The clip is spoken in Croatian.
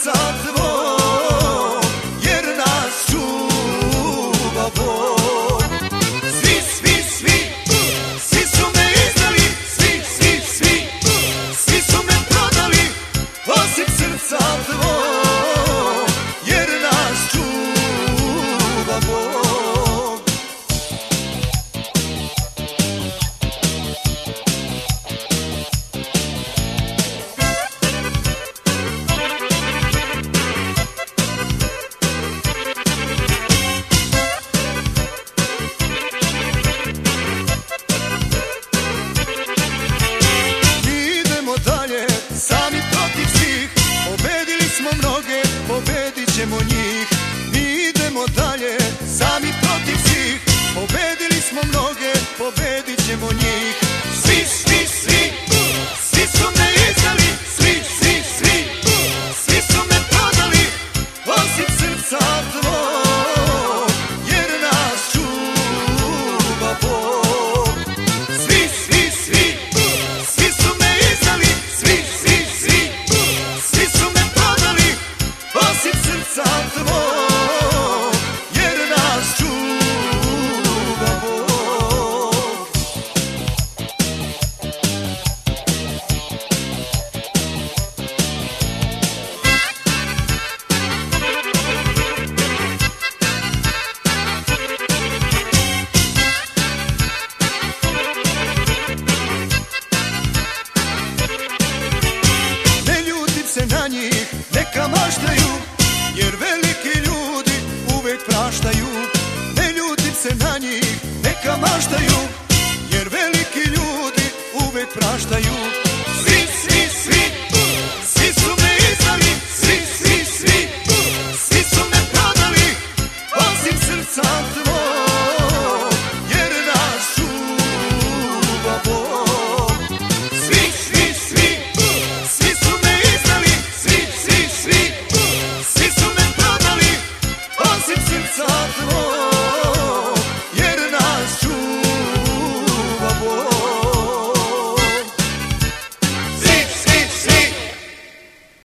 It's all pobedit ćemo njih Mi idemo dalje, sami protiv svih. Pobedili smo mnoge, pobedit ćemo njih. Svi, svi, svi se na njih neka maštaju Jer veliki ljudi uvek praštaju. Ne ljutim se na njih neka maštaju Jer veliki ljudi uvek praštaju. so.